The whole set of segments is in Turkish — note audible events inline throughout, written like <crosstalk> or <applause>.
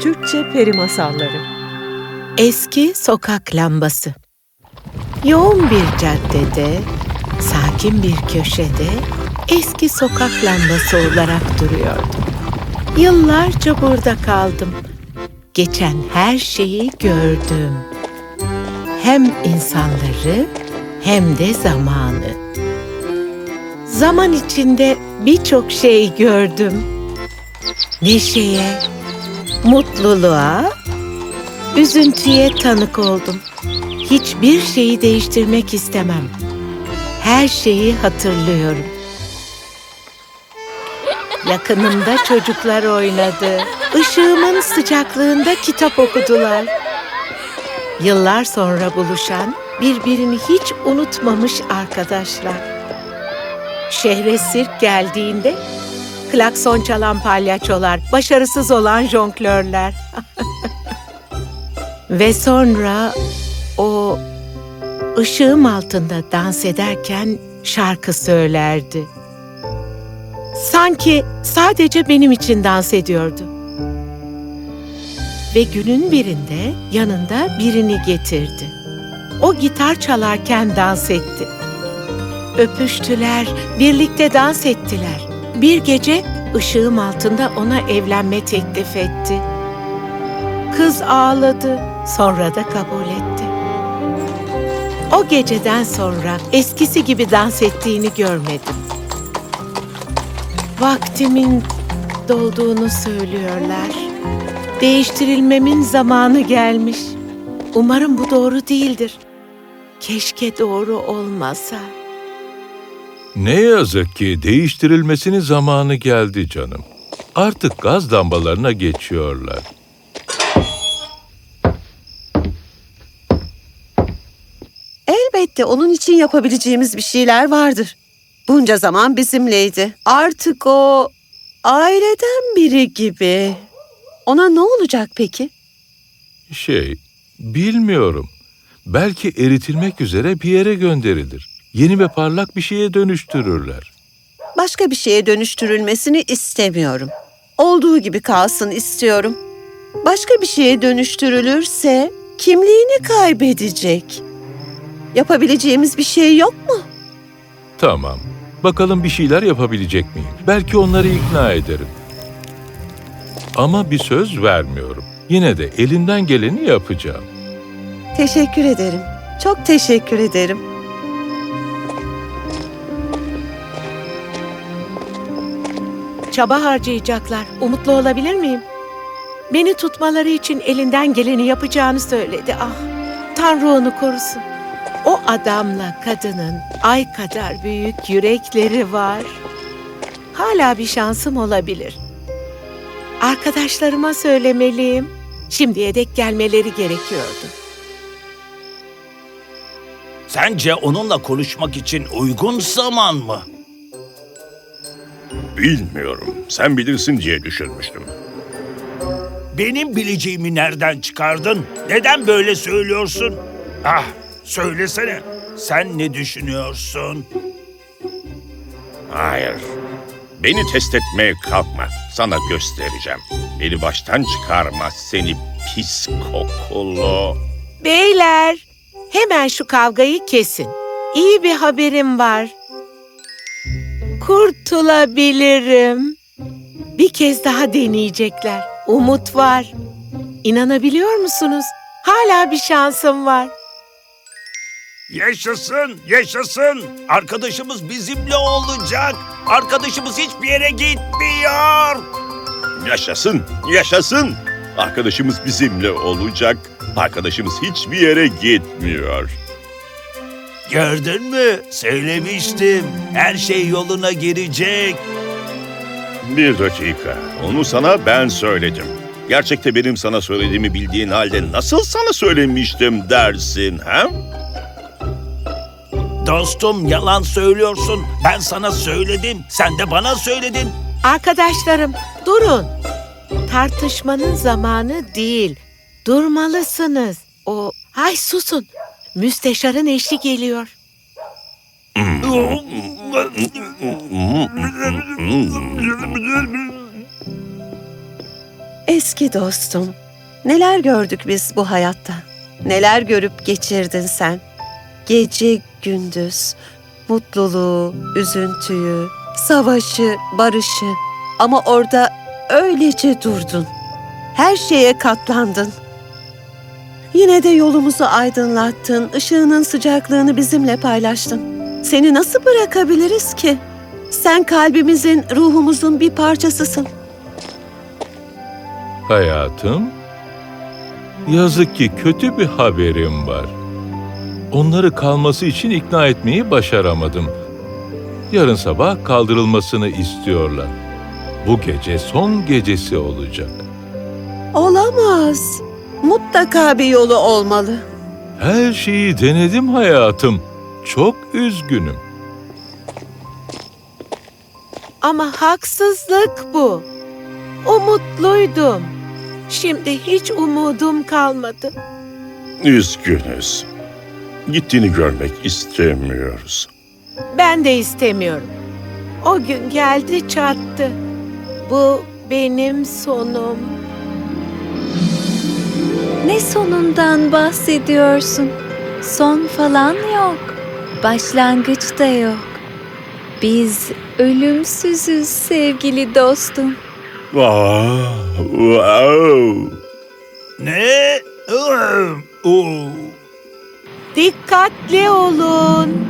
Türkçe Peri Masalları Eski sokak lambası. Yoğun bir caddede, sakin bir köşede eski sokak lambası olarak duruyordum. Yıllarca burada kaldım. Geçen her şeyi gördüm. Hem insanları hem de zamanı. Zaman içinde birçok şey gördüm. Neşeye, mutluluğa, üzüntüye tanık oldum. Hiçbir şeyi değiştirmek istemem. Her şeyi hatırlıyorum. Yakınımda çocuklar oynadı. Işığımın sıcaklığında kitap okudular. Yıllar sonra buluşan, birbirini hiç unutmamış arkadaşlar. Şehre sirk geldiğinde klakson çalan palyaçolar, başarısız olan jonglörler. <laughs> Ve sonra o ışığım altında dans ederken şarkı söylerdi. Sanki sadece benim için dans ediyordu. Ve günün birinde yanında birini getirdi. O gitar çalarken dans etti. Öpüştüler, birlikte dans ettiler. Bir gece ışığım altında ona evlenme teklif etti. Kız ağladı, sonra da kabul etti. O geceden sonra eskisi gibi dans ettiğini görmedim. Vaktimin dolduğunu söylüyorlar. Değiştirilmemin zamanı gelmiş. Umarım bu doğru değildir. Keşke doğru olmasa. Ne yazık ki değiştirilmesinin zamanı geldi canım. Artık gaz lambalarına geçiyorlar. Elbette onun için yapabileceğimiz bir şeyler vardır. Bunca zaman bizimleydi. Artık o aileden biri gibi. Ona ne olacak peki? Şey, bilmiyorum. Belki eritilmek üzere bir yere gönderilir. Yeni ve parlak bir şeye dönüştürürler. Başka bir şeye dönüştürülmesini istemiyorum. Olduğu gibi kalsın istiyorum. Başka bir şeye dönüştürülürse kimliğini kaybedecek. Yapabileceğimiz bir şey yok mu? Tamam. Bakalım bir şeyler yapabilecek miyim? Belki onları ikna ederim. Ama bir söz vermiyorum. Yine de elimden geleni yapacağım. Teşekkür ederim. Çok teşekkür ederim. Çaba harcayacaklar. Umutlu olabilir miyim? Beni tutmaları için elinden geleni yapacağını söyledi. Ah, Tanrı onu korusun. O adamla kadının ay kadar büyük yürekleri var. Hala bir şansım olabilir. Arkadaşlarıma söylemeliyim. Şimdiye dek gelmeleri gerekiyordu. Sence onunla konuşmak için uygun zaman mı? Bilmiyorum. Sen bilirsin diye düşünmüştüm. Benim bileceğimi nereden çıkardın? Neden böyle söylüyorsun? Ah, söylesene. Sen ne düşünüyorsun? Hayır. Beni test etmeye kalkma. Sana göstereceğim. Beni baştan çıkarma seni pis kokulu. Beyler, hemen şu kavgayı kesin. İyi bir haberim var. Kurtulabilirim. Bir kez daha deneyecekler. Umut var. İnanabiliyor musunuz? Hala bir şansım var. Yaşasın, yaşasın. Arkadaşımız bizimle olacak. Arkadaşımız hiçbir yere gitmiyor. Yaşasın, yaşasın. Arkadaşımız bizimle olacak. Arkadaşımız hiçbir yere gitmiyor. Gördün mü? Söylemiştim. Her şey yoluna girecek. Bir dakika. Onu sana ben söyledim. Gerçekte benim sana söylediğimi bildiğin halde nasıl sana söylemiştim dersin ha? Dostum yalan söylüyorsun. Ben sana söyledim. Sen de bana söyledin. Arkadaşlarım, durun. Tartışmanın zamanı değil. Durmalısınız. O, ay susun. Müsteşarın eşi geliyor. Eski dostum, neler gördük biz bu hayatta? Neler görüp geçirdin sen? Gece gündüz, mutluluğu, üzüntüyü, savaşı, barışı. Ama orada öylece durdun. Her şeye katlandın. Yine de yolumuzu aydınlattın, ışığının sıcaklığını bizimle paylaştın. Seni nasıl bırakabiliriz ki? Sen kalbimizin, ruhumuzun bir parçasısın. Hayatım, yazık ki kötü bir haberim var. Onları kalması için ikna etmeyi başaramadım. Yarın sabah kaldırılmasını istiyorlar. Bu gece son gecesi olacak. Olamaz. Mutlaka bir yolu olmalı. Her şeyi denedim hayatım. Çok üzgünüm. Ama haksızlık bu. Umutluydum. Şimdi hiç umudum kalmadı. Üzgünüz. Gittiğini görmek istemiyoruz. Ben de istemiyorum. O gün geldi çattı. Bu benim sonum. Ne sonundan bahsediyorsun? Son falan yok. Başlangıç da yok. Biz ölümsüzüz sevgili dostum. Wow. wow. Ne? Oo. Dikkatli olun.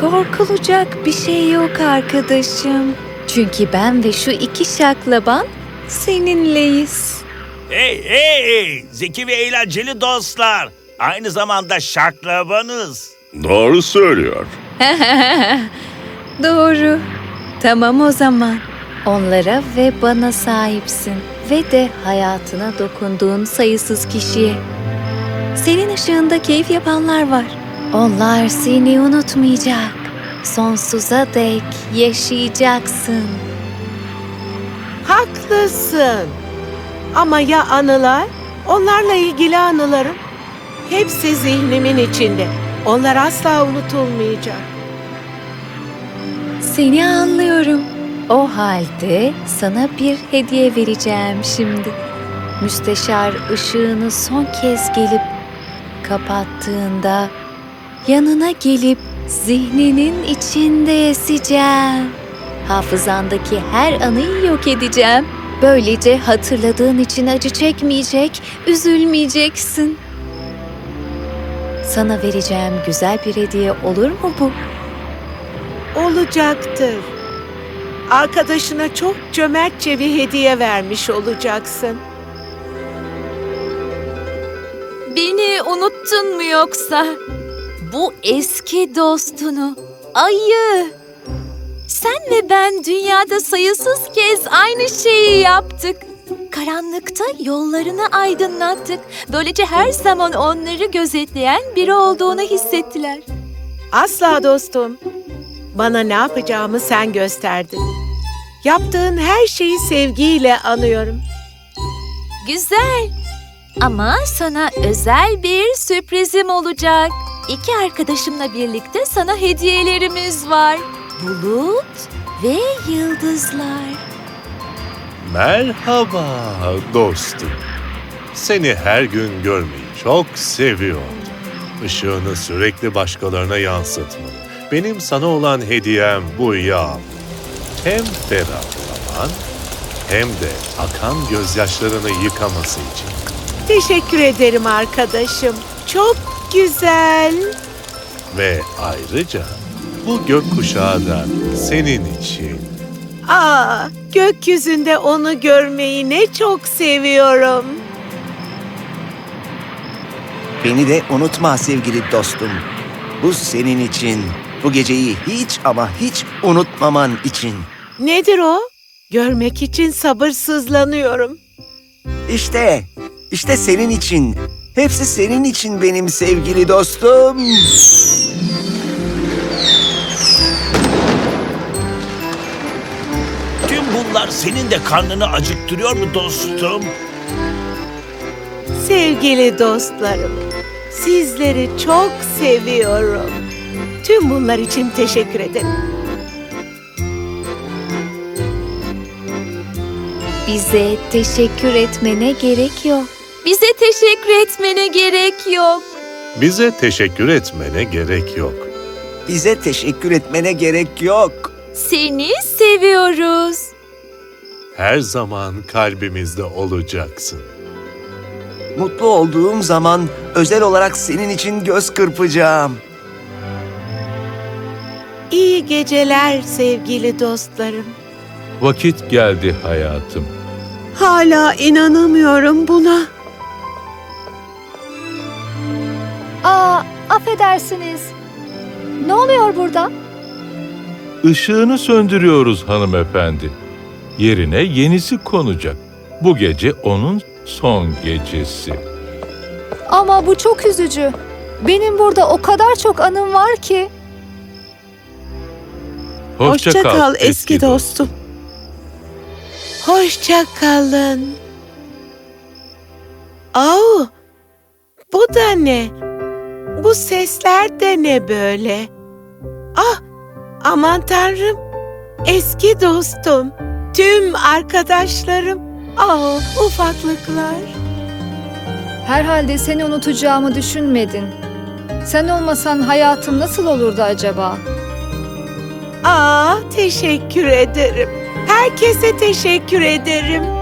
Korkulacak bir şey yok arkadaşım. Çünkü ben ve şu iki şaklaban seninleyiz. Hey hey! Zeki ve eğlenceli dostlar. Aynı zamanda şaklabanız. Doğru söylüyor. <laughs> Doğru. Tamam o zaman. Onlara ve bana sahipsin ve de hayatına dokunduğun sayısız kişiye. Senin ışığında keyif yapanlar var. Onlar seni unutmayacak. Sonsuza dek yaşayacaksın. Haklısın. Ama ya anılar? Onlarla ilgili anılarım. Hepsi zihnimin içinde. Onlar asla unutulmayacak. Seni anlıyorum. O halde sana bir hediye vereceğim şimdi. Müsteşar ışığını son kez gelip kapattığında yanına gelip zihninin içinde eseceğim. Hafızandaki her anıyı yok edeceğim. Böylece hatırladığın için acı çekmeyecek, üzülmeyeceksin. Sana vereceğim güzel bir hediye olur mu bu? Olacaktır. Arkadaşına çok cömertçe bir hediye vermiş olacaksın. Beni unuttun mu yoksa? Bu eski dostunu, ayı. Sen ve ben dünyada sayısız kez aynı şeyi yaptık. Karanlıkta yollarını aydınlattık. Böylece her zaman onları gözetleyen biri olduğunu hissettiler. Asla dostum. Bana ne yapacağımı sen gösterdin. Yaptığın her şeyi sevgiyle anıyorum. Güzel. Ama sana özel bir sürprizim olacak. İki arkadaşımla birlikte sana hediyelerimiz var. Bulut ve yıldızlar. Merhaba dostum. Seni her gün görmeyi çok seviyordum. Işığını sürekli başkalarına yansıtmalı. Benim sana olan hediyem bu ya. Hem ferahlaman hem de akan gözyaşlarını yıkaması için. Teşekkür ederim arkadaşım. Çok güzel. Ve ayrıca bu gökkuşağı da senin için. Aa, gökyüzünde onu görmeyi ne çok seviyorum. Beni de unutma sevgili dostum. Bu senin için. Bu geceyi hiç ama hiç unutmaman için. Nedir o? Görmek için sabırsızlanıyorum. İşte, işte senin için. Hepsi senin için benim sevgili dostum. Bunlar senin de karnını acıktırıyor mu dostum? Sevgili dostlarım, sizleri çok seviyorum. Tüm bunlar için teşekkür ederim. Bize teşekkür etmene gerek yok. Bize teşekkür etmene gerek yok. Bize teşekkür etmene gerek yok. Bize teşekkür etmene gerek yok. Seni seviyoruz. Her zaman kalbimizde olacaksın. Mutlu olduğum zaman özel olarak senin için göz kırpacağım. İyi geceler sevgili dostlarım. Vakit geldi hayatım. Hala inanamıyorum buna. Aa, affedersiniz. Ne oluyor burada? Işığını söndürüyoruz hanımefendi. Yerine yenisi konacak. Bu gece onun son gecesi. Ama bu çok üzücü. Benim burada o kadar çok anım var ki. Hoşça, Hoşça kal, kal eski dostum. Hoşça kalın. Au, bu da ne? Bu sesler de ne böyle? Ah, aman tanrım. Eski dostum, tüm arkadaşlarım. Ah, ufaklıklar. Herhalde seni unutacağımı düşünmedin. Sen olmasan hayatım nasıl olurdu acaba? Aa, teşekkür ederim. Herkese teşekkür ederim.